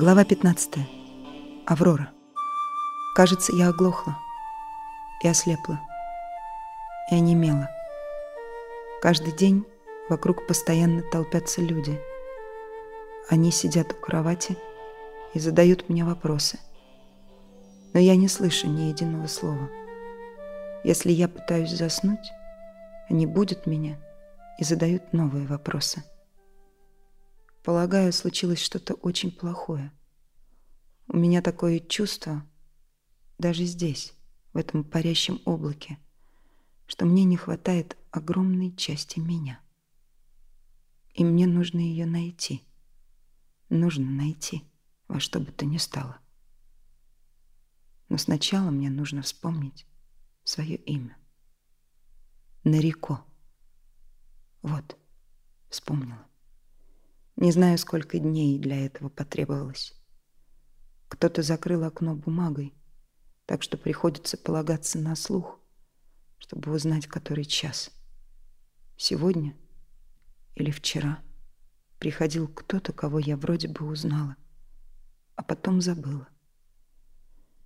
Глава 15. Аврора. Кажется, я оглохла и ослепла, и онемела. Каждый день вокруг постоянно толпятся люди. Они сидят у кровати и задают мне вопросы. Но я не слышу ни единого слова. Если я пытаюсь заснуть, они будут меня и задают новые вопросы. Полагаю, случилось что-то очень плохое. У меня такое чувство, даже здесь, в этом парящем облаке, что мне не хватает огромной части меня. И мне нужно ее найти. Нужно найти во что бы то ни стало. Но сначала мне нужно вспомнить свое имя. Нарико. Вот, вспомнила. Не знаю, сколько дней для этого потребовалось. Кто-то закрыл окно бумагой, так что приходится полагаться на слух, чтобы узнать, который час. Сегодня или вчера приходил кто-то, кого я вроде бы узнала, а потом забыла.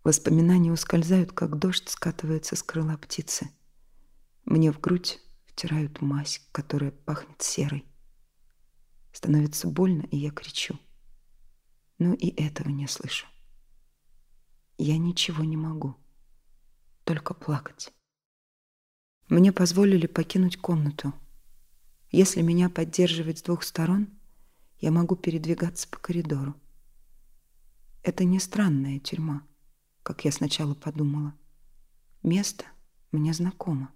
Воспоминания ускользают, как дождь скатывается с крыла птицы. Мне в грудь втирают мазь, которая пахнет серой. Становится больно, и я кричу. Но и этого не слышу. Я ничего не могу. Только плакать. Мне позволили покинуть комнату. Если меня поддерживать с двух сторон, я могу передвигаться по коридору. Это не странная тюрьма, как я сначала подумала. Место мне знакомо.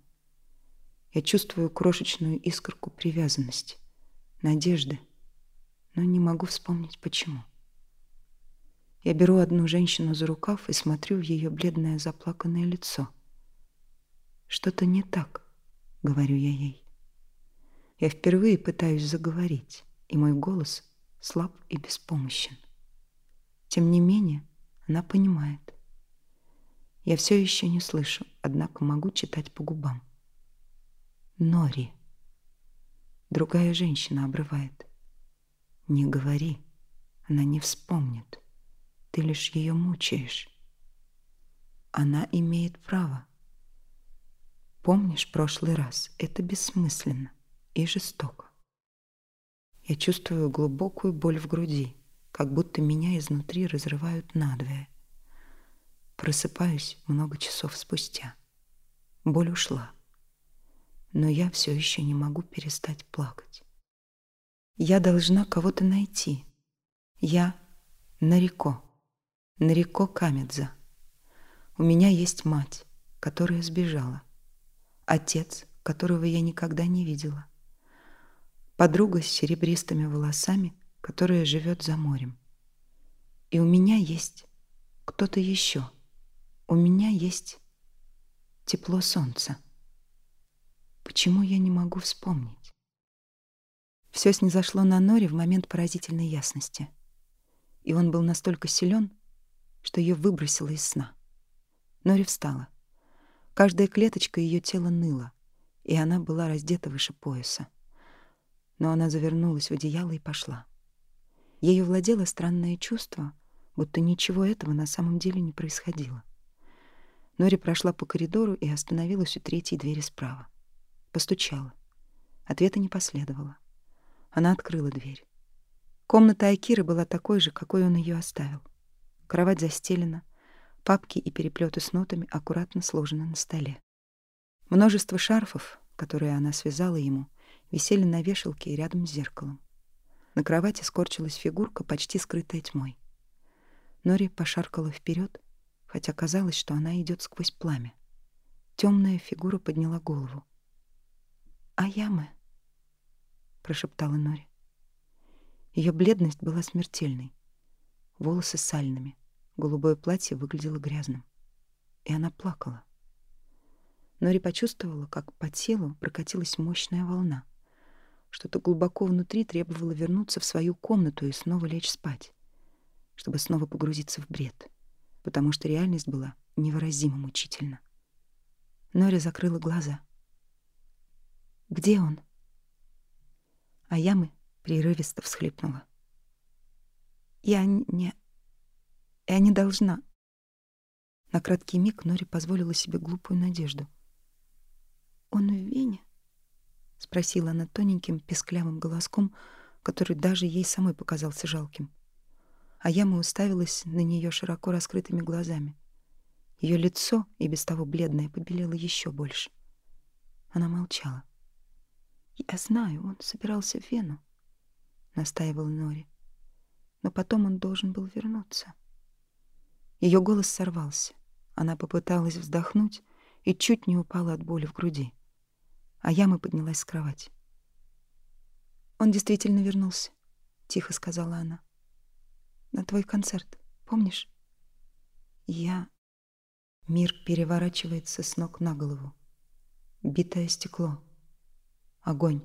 Я чувствую крошечную искорку привязанности, надежды, но не могу вспомнить, почему. Я беру одну женщину за рукав и смотрю в ее бледное заплаканное лицо. «Что-то не так», — говорю я ей. Я впервые пытаюсь заговорить, и мой голос слаб и беспомощен. Тем не менее, она понимает. Я все еще не слышу, однако могу читать по губам. Нори. Другая женщина обрывает. Не говори, она не вспомнит. Ты лишь ее мучаешь. Она имеет право. Помнишь прошлый раз? Это бессмысленно и жестоко. Я чувствую глубокую боль в груди, как будто меня изнутри разрывают надвое. Просыпаюсь много часов спустя. Боль ушла. Но я все еще не могу перестать плакать. Я должна кого-то найти. Я Нарико. Нарико Камедза. У меня есть мать, которая сбежала. Отец, которого я никогда не видела. Подруга с серебристыми волосами, которая живет за морем. И у меня есть кто-то еще. У меня есть тепло солнца. Почему я не могу вспомнить? Все снизошло на Норе в момент поразительной ясности. И он был настолько силен, что ее выбросило из сна. Нори встала. Каждая клеточка ее тела ныла, и она была раздета выше пояса. Но она завернулась в одеяло и пошла. Ею владело странное чувство, будто ничего этого на самом деле не происходило. Нори прошла по коридору и остановилась у третьей двери справа. Постучала. Ответа не последовало. Она открыла дверь. Комната Акиры была такой же, какой он ее оставил. Кровать застелена, папки и переплеты с нотами аккуратно сложены на столе. Множество шарфов, которые она связала ему, висели на вешалке рядом с зеркалом. На кровати скорчилась фигурка, почти скрытая тьмой. Нори пошаркала вперед, хотя казалось, что она идет сквозь пламя. Темная фигура подняла голову. «Аяме», прошептала Нори. Ее бледность была смертельной. Волосы сальными, голубое платье выглядело грязным. И она плакала. Нори почувствовала, как по телу прокатилась мощная волна. Что-то глубоко внутри требовало вернуться в свою комнату и снова лечь спать, чтобы снова погрузиться в бред, потому что реальность была невыразимо мучительна. Нори закрыла глаза. «Где он?» А Ямы прерывисто всхлипнула. «Я не... Я не должна. На краткий миг Нори позволила себе глупую надежду. «Он в Вене?» — спросила она тоненьким, песклявым голоском, который даже ей самой показался жалким. А яма уставилась на нее широко раскрытыми глазами. Ее лицо, и без того бледное, побелело еще больше. Она молчала. «Я знаю, он собирался в Вену», — настаивала Нори. «Но потом он должен был вернуться». Ее голос сорвался. Она попыталась вздохнуть и чуть не упала от боли в груди. А яма поднялась с кровати. «Он действительно вернулся», — тихо сказала она. «На твой концерт, помнишь?» «Я...» Мир переворачивается с ног на голову. Битое стекло. Огонь.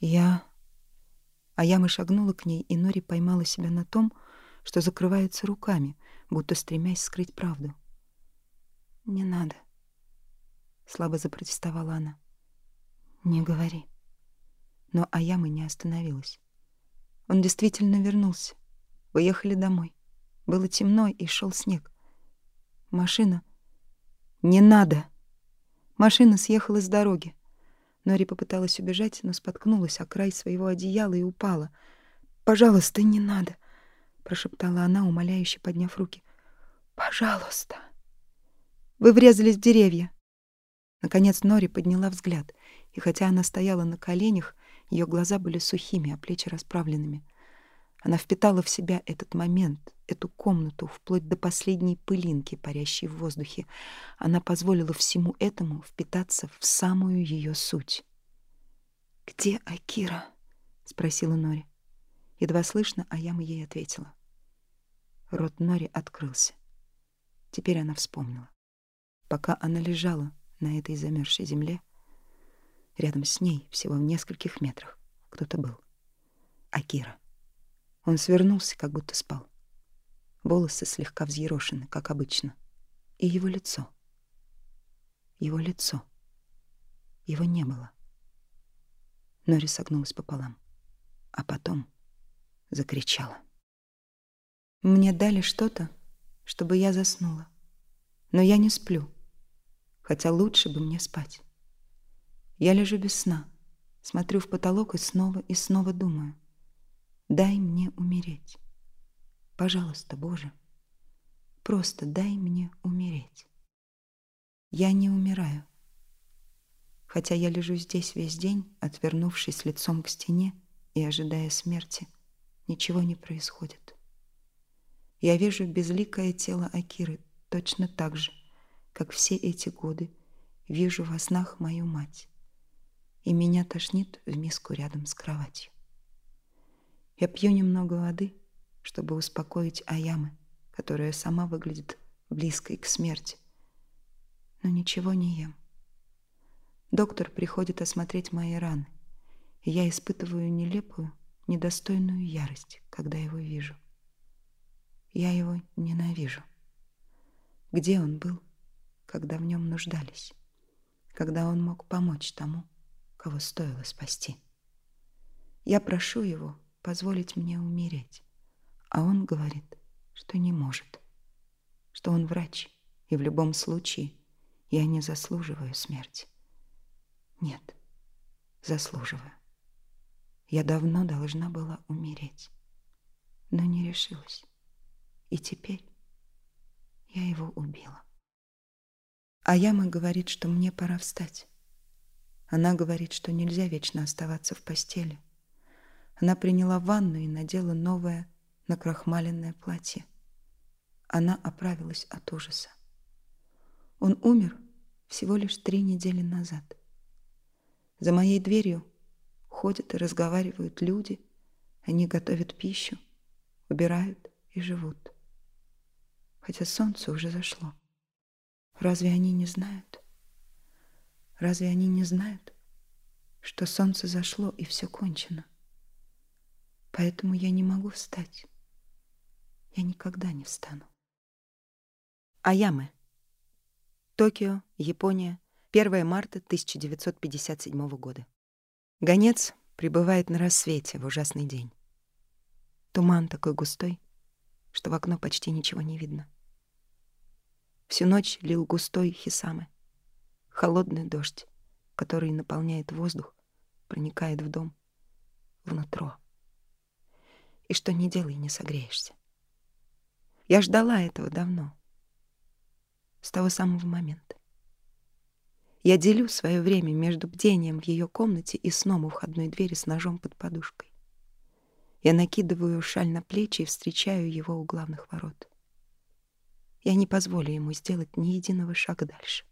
Я... А яма шагнула к ней, и Нори поймала себя на том, что закрывается руками, будто стремясь скрыть правду. «Не надо», — слабо запротестовала она. «Не говори». Но Аяма не остановилась. Он действительно вернулся. Уехали домой. Было темно, и шел снег. Машина... «Не надо!» Машина съехала с дороги. Нори попыталась убежать, но споткнулась о край своего одеяла и упала. «Пожалуйста, не надо!» — прошептала она, умоляюще подняв руки. «Пожалуйста!» «Вы врезались в деревья!» Наконец Нори подняла взгляд, и хотя она стояла на коленях, ее глаза были сухими, а плечи расправленными. Она впитала в себя этот момент, эту комнату, вплоть до последней пылинки, парящей в воздухе. Она позволила всему этому впитаться в самую ее суть. «Где Акира?» — спросила Нори. Едва слышно, а Яма ей ответила. Рот Нори открылся. Теперь она вспомнила. Пока она лежала на этой замерзшей земле, рядом с ней, всего в нескольких метрах, кто-то был. Акира. Он свернулся, как будто спал. Волосы слегка взъерошены, как обычно. И его лицо. Его лицо. Его не было. Нори согнулась пополам. А потом закричала. Мне дали что-то, чтобы я заснула. Но я не сплю, хотя лучше бы мне спать. Я лежу без сна, смотрю в потолок и снова и снова думаю. Дай мне умереть. Пожалуйста, Боже, просто дай мне умереть. Я не умираю. Хотя я лежу здесь весь день, отвернувшись лицом к стене и ожидая смерти, ничего не происходит. Я вижу безликое тело Акиры точно так же, как все эти годы вижу во снах мою мать, и меня тошнит в миску рядом с кроватью. Я пью немного воды — чтобы успокоить Аямы, которая сама выглядит близкой к смерти. Но ничего не ем. Доктор приходит осмотреть мои раны, и я испытываю нелепую, недостойную ярость, когда его вижу. Я его ненавижу. Где он был, когда в нем нуждались? Когда он мог помочь тому, кого стоило спасти? Я прошу его позволить мне умереть. А он говорит, что не может, что он врач, и в любом случае я не заслуживаю смерти. Нет, заслуживаю. Я давно должна была умереть, но не решилась. И теперь я его убила. А Яма говорит, что мне пора встать. Она говорит, что нельзя вечно оставаться в постели. Она приняла ванну и надела новое на крахмаленное платье. Она оправилась от ужаса. Он умер всего лишь три недели назад. За моей дверью ходят и разговаривают люди, они готовят пищу, убирают и живут. Хотя солнце уже зашло. Разве они не знают? Разве они не знают, что солнце зашло и все кончено? Поэтому я не могу встать. Я никогда не встану. Аямы. Токио, Япония, 1 марта 1957 года. Гонец прибывает на рассвете в ужасный день. Туман такой густой, что в окно почти ничего не видно. Всю ночь лил густой хисамы, холодный дождь, который наполняет воздух, проникает в дом, внутрь. И что не делай, не согреешься. Я ждала этого давно, с того самого момента. Я делю свое время между бдением в ее комнате и сном у входной двери с ножом под подушкой. Я накидываю шаль на плечи и встречаю его у главных ворот. Я не позволю ему сделать ни единого шага дальше.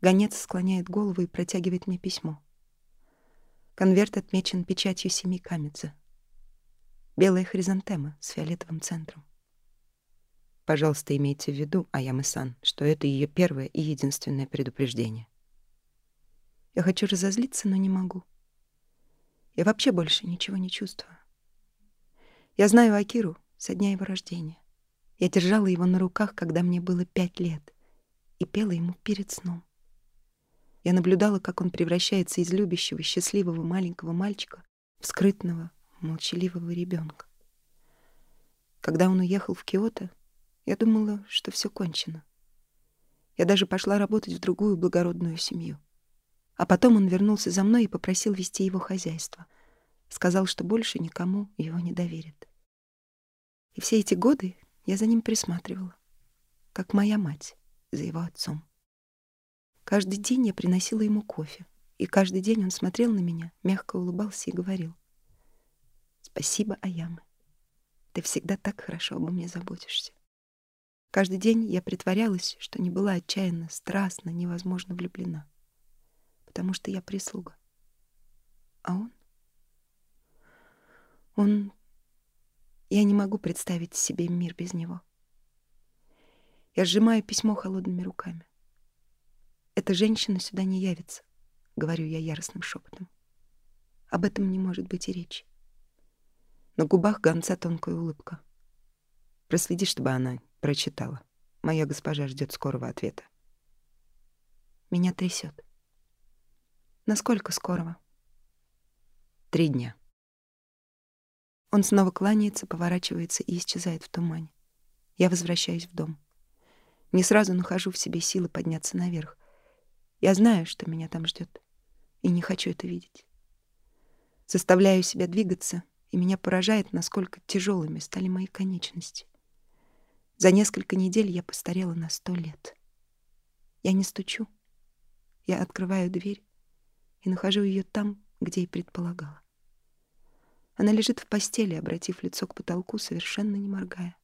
Гонец склоняет голову и протягивает мне письмо. Конверт отмечен печатью семи камедзе. Белая хризантема с фиолетовым центром. Пожалуйста, имейте в виду, Аямы-сан, что это ее первое и единственное предупреждение. Я хочу разозлиться, но не могу. Я вообще больше ничего не чувствую. Я знаю Акиру со дня его рождения. Я держала его на руках, когда мне было пять лет, и пела ему перед сном. Я наблюдала, как он превращается из любящего, счастливого маленького мальчика в скрытного, молчаливого ребенка. Когда он уехал в Киото, я думала, что все кончено. Я даже пошла работать в другую благородную семью. А потом он вернулся за мной и попросил вести его хозяйство. Сказал, что больше никому его не доверит. И все эти годы я за ним присматривала, как моя мать за его отцом. Каждый день я приносила ему кофе, и каждый день он смотрел на меня, мягко улыбался и говорил «Спасибо, Аямы. Ты всегда так хорошо обо мне заботишься». Каждый день я притворялась, что не была отчаянно, страстно, невозможно влюблена. Потому что я прислуга. А он? Он... Я не могу представить себе мир без него. Я сжимаю письмо холодными руками. Эта женщина сюда не явится, говорю я яростным шепотом. Об этом не может быть и речи. На губах гонца тонкая улыбка. Проследи, чтобы она Прочитала. Моя госпожа ждет скорого ответа. Меня трясет. Насколько скорого? Три дня. Он снова кланяется, поворачивается и исчезает в тумане. Я возвращаюсь в дом. Не сразу нахожу в себе силы подняться наверх. Я знаю, что меня там ждет, и не хочу это видеть. Заставляю себя двигаться, и меня поражает, насколько тяжелыми стали мои конечности. За несколько недель я постарела на сто лет. Я не стучу. Я открываю дверь и нахожу ее там, где и предполагала. Она лежит в постели, обратив лицо к потолку, совершенно не моргая.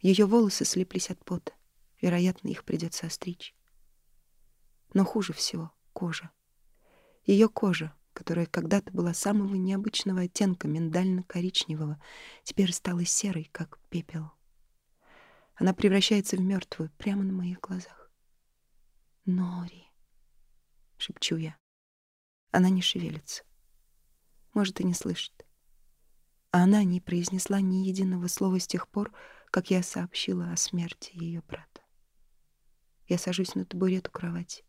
Ее волосы слиплись от пота. Вероятно, их придется остричь. Но хуже всего — кожа. Ее кожа, которая когда-то была самого необычного оттенка миндально-коричневого, теперь стала серой, как пепел. Она превращается в мертвую прямо на моих глазах. «Нори!» — шепчу я. Она не шевелится. Может, и не слышит. А она не произнесла ни единого слова с тех пор, как я сообщила о смерти ее брата. Я сажусь на табурет у кровати,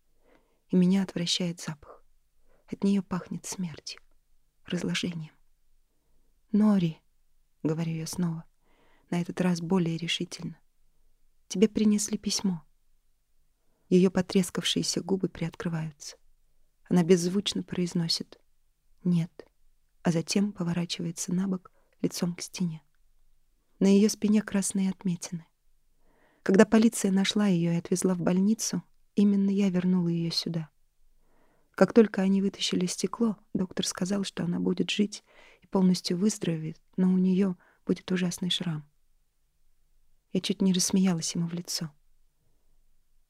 и меня отвращает запах. От нее пахнет смертью, разложением. «Нори!» — говорю я снова, на этот раз более решительно. Тебе принесли письмо. Ее потрескавшиеся губы приоткрываются. Она беззвучно произносит «нет», а затем поворачивается на бок лицом к стене. На ее спине красные отметины. Когда полиция нашла ее и отвезла в больницу, именно я вернула ее сюда. Как только они вытащили стекло, доктор сказал, что она будет жить и полностью выздоровеет, но у нее будет ужасный шрам. Я чуть не рассмеялась ему в лицо.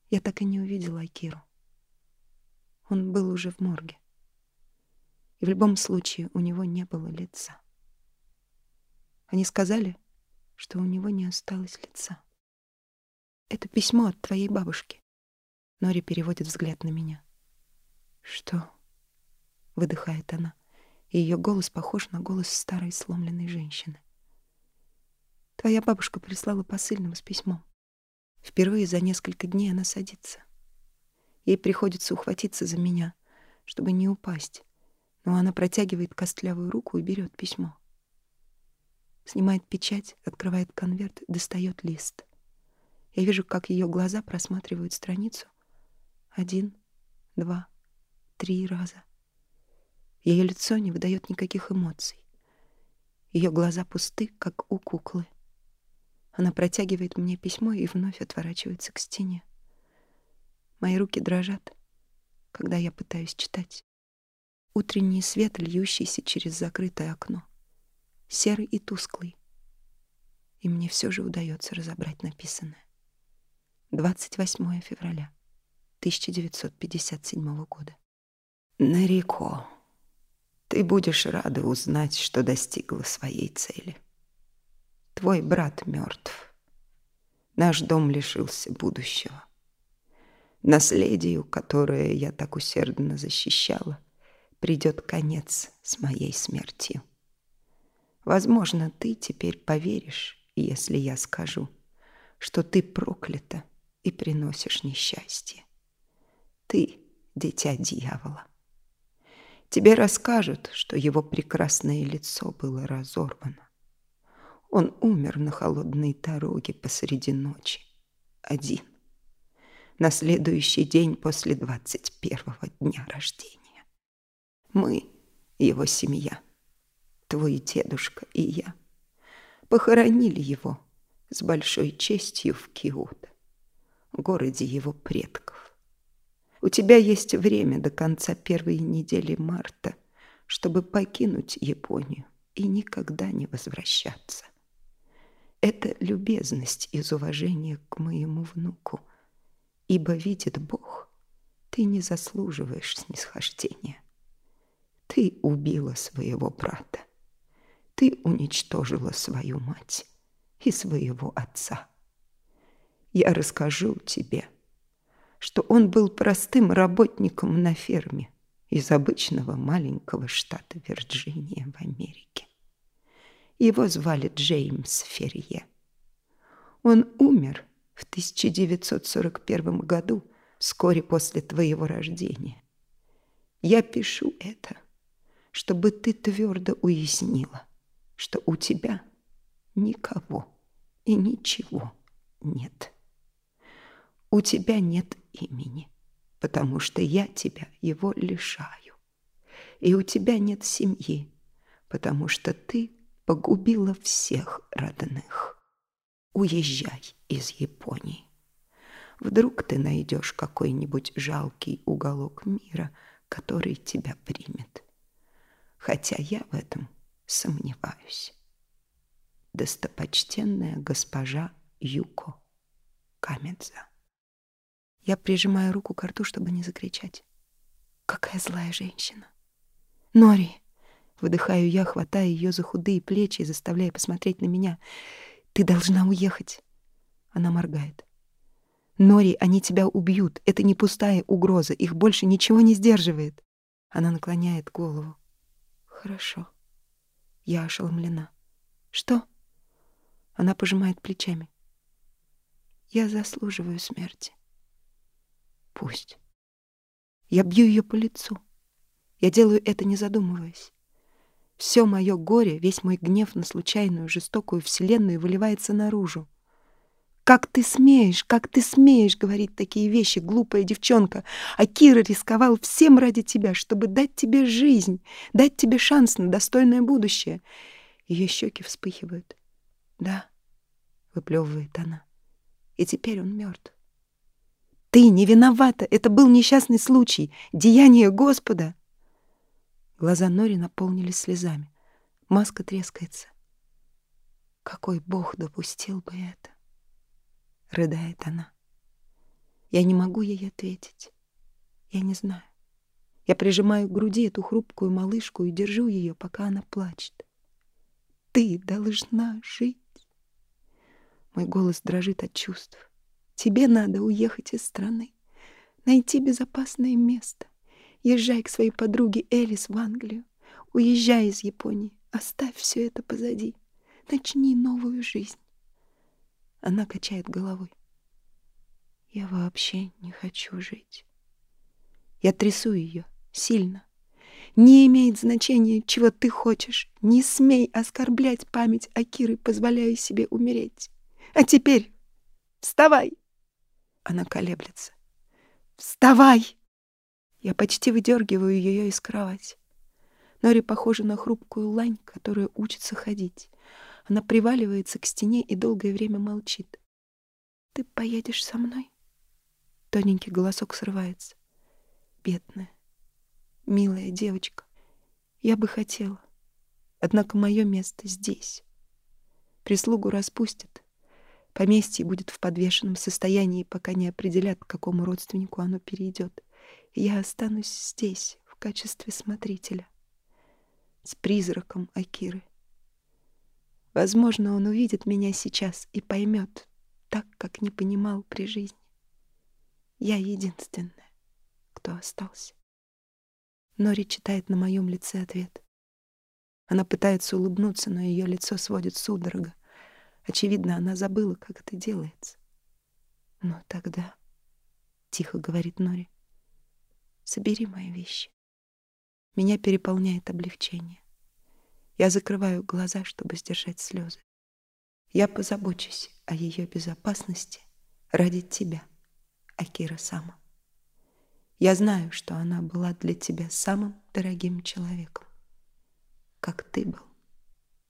Я так и не увидела Акиру. Он был уже в морге. И в любом случае у него не было лица. Они сказали, что у него не осталось лица. «Это письмо от твоей бабушки». Нори переводит взгляд на меня. «Что?» — выдыхает она, и ее голос похож на голос старой сломленной женщины. Твоя бабушка прислала посыльного с письмом. Впервые за несколько дней она садится. Ей приходится ухватиться за меня, чтобы не упасть, но она протягивает костлявую руку и берет письмо. Снимает печать, открывает конверт, достает лист. Я вижу, как ее глаза просматривают страницу. Один, два, три раза. Ее лицо не выдает никаких эмоций. Ее глаза пусты, как у куклы. Она протягивает мне письмо и вновь отворачивается к стене. Мои руки дрожат, когда я пытаюсь читать. Утренний свет, льющийся через закрытое окно. Серый и тусклый. И мне все же удается разобрать написанное. 28 февраля 1957 года. Нареко. Ты будешь рада узнать, что достигла своей цели. Твой брат мертв. Наш дом лишился будущего. Наследию, которое я так усердно защищала, придет конец с моей смертью. Возможно, ты теперь поверишь, если я скажу, что ты проклята и приносишь несчастье. Ты — дитя дьявола. Тебе расскажут, что его прекрасное лицо было разорвано. Он умер на холодной дороге посреди ночи, один, на следующий день после двадцать первого дня рождения. Мы, его семья, твой дедушка и я, похоронили его с большой честью в Киото, городе его предков. У тебя есть время до конца первой недели марта, чтобы покинуть Японию и никогда не возвращаться. Это любезность из уважения к моему внуку, ибо видит Бог, ты не заслуживаешь снисхождения. Ты убила своего брата. Ты уничтожила свою мать и своего отца. Я расскажу тебе, что он был простым работником на ферме из обычного маленького штата Вирджиния в Америке. Его звали Джеймс Ферье. Он умер в 1941 году, вскоре после твоего рождения. Я пишу это, чтобы ты твердо уяснила, что у тебя никого и ничего нет. У тебя нет имени, потому что я тебя его лишаю. И у тебя нет семьи, потому что ты погубила всех родных. Уезжай из Японии. Вдруг ты найдешь какой-нибудь жалкий уголок мира, который тебя примет. Хотя я в этом сомневаюсь. Достопочтенная госпожа Юко Камедза. Я прижимаю руку к рту, чтобы не закричать. Какая злая женщина. Нори! Выдыхаю я, хватая ее за худые плечи и заставляя посмотреть на меня. Ты должна уехать. Она моргает. Нори, они тебя убьют. Это не пустая угроза. Их больше ничего не сдерживает. Она наклоняет голову. Хорошо. Я ошеломлена. Что? Она пожимает плечами. Я заслуживаю смерти. Пусть. Я бью ее по лицу. Я делаю это, не задумываясь. Все мое горе, весь мой гнев на случайную, жестокую вселенную выливается наружу. «Как ты смеешь, как ты смеешь говорить такие вещи, глупая девчонка! А Кира рисковал всем ради тебя, чтобы дать тебе жизнь, дать тебе шанс на достойное будущее!» Ее щеки вспыхивают. «Да», — выплевывает она, — «и теперь он мертв. Ты не виновата. Это был несчастный случай. Деяние Господа. Глаза Нори наполнились слезами. Маска трескается. Какой Бог допустил бы это? Рыдает она. Я не могу ей ответить. Я не знаю. Я прижимаю к груди эту хрупкую малышку и держу ее, пока она плачет. Ты должна жить. Мой голос дрожит от чувств. Тебе надо уехать из страны, найти безопасное место. Езжай к своей подруге Элис в Англию. Уезжай из Японии. Оставь все это позади. Начни новую жизнь. Она качает головой. Я вообще не хочу жить. Я трясу ее сильно. Не имеет значения, чего ты хочешь. Не смей оскорблять память Акиры, позволяя себе умереть. А теперь вставай!» Она колеблется. «Вставай!» Я почти выдергиваю ее из кровати. Нори похожа на хрупкую лань, которая учится ходить. Она приваливается к стене и долгое время молчит. «Ты поедешь со мной?» Тоненький голосок срывается. «Бедная, милая девочка, я бы хотела. Однако мое место здесь. Прислугу распустят. Поместье будет в подвешенном состоянии, пока не определят, к какому родственнику оно перейдет. Я останусь здесь в качестве смотрителя. С призраком Акиры. Возможно, он увидит меня сейчас и поймет, так, как не понимал при жизни. Я единственная, кто остался. Нори читает на моем лице ответ. Она пытается улыбнуться, но ее лицо сводит судорога. Очевидно, она забыла, как это делается. Но тогда, — тихо говорит Нори, — собери мои вещи. Меня переполняет облегчение. Я закрываю глаза, чтобы сдержать слезы. Я позабочусь о ее безопасности ради тебя, Акира Сама. Я знаю, что она была для тебя самым дорогим человеком, как ты был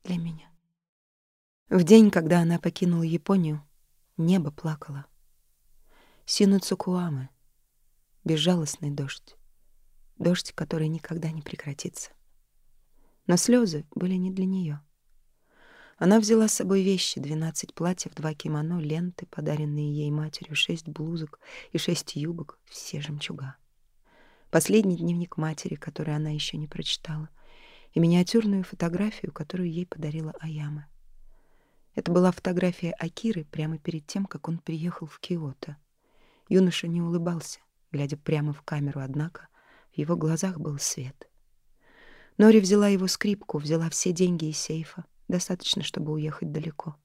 для меня. В день, когда она покинула Японию, небо плакало. Синуцукуамы, безжалостный дождь, дождь, который никогда не прекратится. Но слезы были не для нее. Она взяла с собой вещи, двенадцать платьев, два кимоно, ленты, подаренные ей матерью, шесть блузок и шесть юбок, все жемчуга. Последний дневник матери, который она еще не прочитала, и миниатюрную фотографию, которую ей подарила Аяма. Это была фотография Акиры прямо перед тем, как он приехал в Киото. Юноша не улыбался, глядя прямо в камеру, однако в его глазах был свет. Нори взяла его скрипку, взяла все деньги из сейфа, Достаточно, чтобы уехать далеко.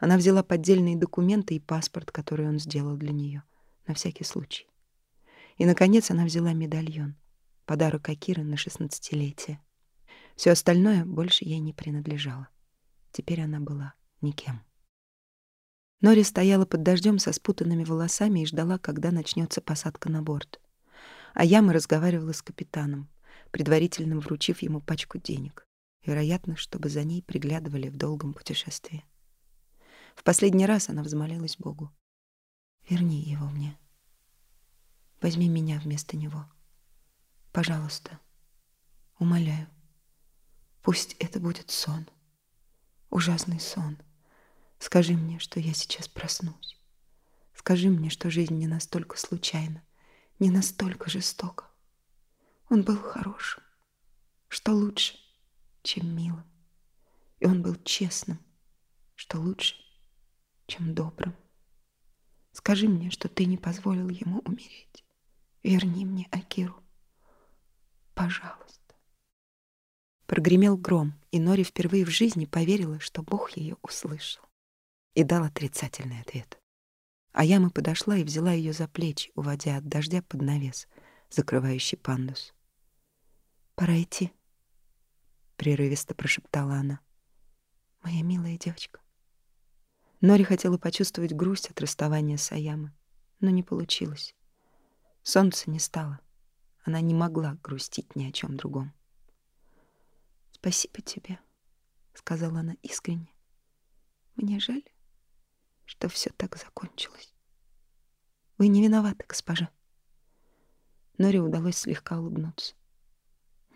Она взяла поддельные документы и паспорт, который он сделал для нее, на всякий случай. И, наконец, она взяла медальон, подарок Акиры на шестнадцатилетие. Все остальное больше ей не принадлежало. Теперь она была никем. Нори стояла под дождем со спутанными волосами и ждала, когда начнется посадка на борт. А Яма разговаривала с капитаном, предварительно вручив ему пачку денег вероятно, чтобы за ней приглядывали в долгом путешествии. В последний раз она взмолилась Богу. «Верни его мне. Возьми меня вместо него. Пожалуйста. Умоляю. Пусть это будет сон. Ужасный сон. Скажи мне, что я сейчас проснусь. Скажи мне, что жизнь не настолько случайна, не настолько жестока. Он был хорошим. Что лучше? чем милым. И он был честным, что лучше, чем добрым. Скажи мне, что ты не позволил ему умереть. Верни мне Акиру. Пожалуйста. Прогремел гром, и Нори впервые в жизни поверила, что Бог ее услышал. И дал отрицательный ответ. А Яма подошла и взяла ее за плечи, уводя от дождя под навес, закрывающий пандус. «Пора идти», — прерывисто прошептала она. «Моя милая девочка». Нори хотела почувствовать грусть от расставания с Аямы, но не получилось. Солнца не стало. Она не могла грустить ни о чем другом. «Спасибо тебе», — сказала она искренне. «Мне жаль, что все так закончилось. Вы не виноваты, госпожа». Нори удалось слегка улыбнуться.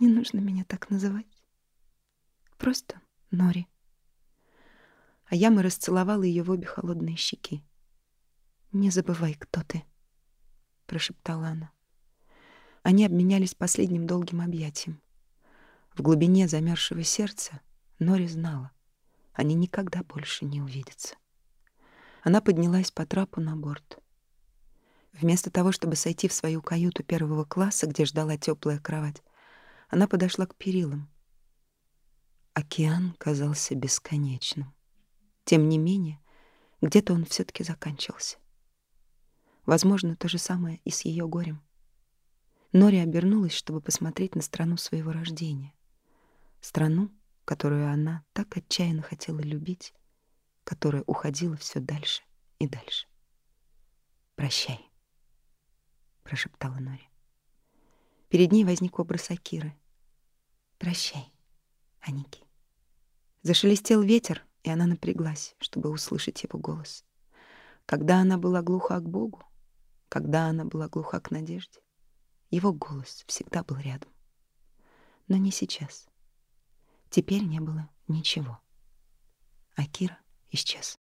«Не нужно меня так называть. Просто Нори. А Яма расцеловала ее в обе холодные щеки. «Не забывай, кто ты», — прошептала она. Они обменялись последним долгим объятием. В глубине замерзшего сердца Нори знала, они никогда больше не увидятся. Она поднялась по трапу на борт. Вместо того, чтобы сойти в свою каюту первого класса, где ждала теплая кровать, она подошла к перилам — Океан казался бесконечным. Тем не менее, где-то он все таки заканчивался. Возможно, то же самое и с ее горем. Нори обернулась, чтобы посмотреть на страну своего рождения. Страну, которую она так отчаянно хотела любить, которая уходила все дальше и дальше. «Прощай», — прошептала Нори. Перед ней возник образ Акиры. «Прощай, Аники». Зашелестел ветер, и она напряглась, чтобы услышать его голос. Когда она была глуха к Богу, когда она была глуха к надежде, его голос всегда был рядом. Но не сейчас. Теперь не было ничего. Акира исчез.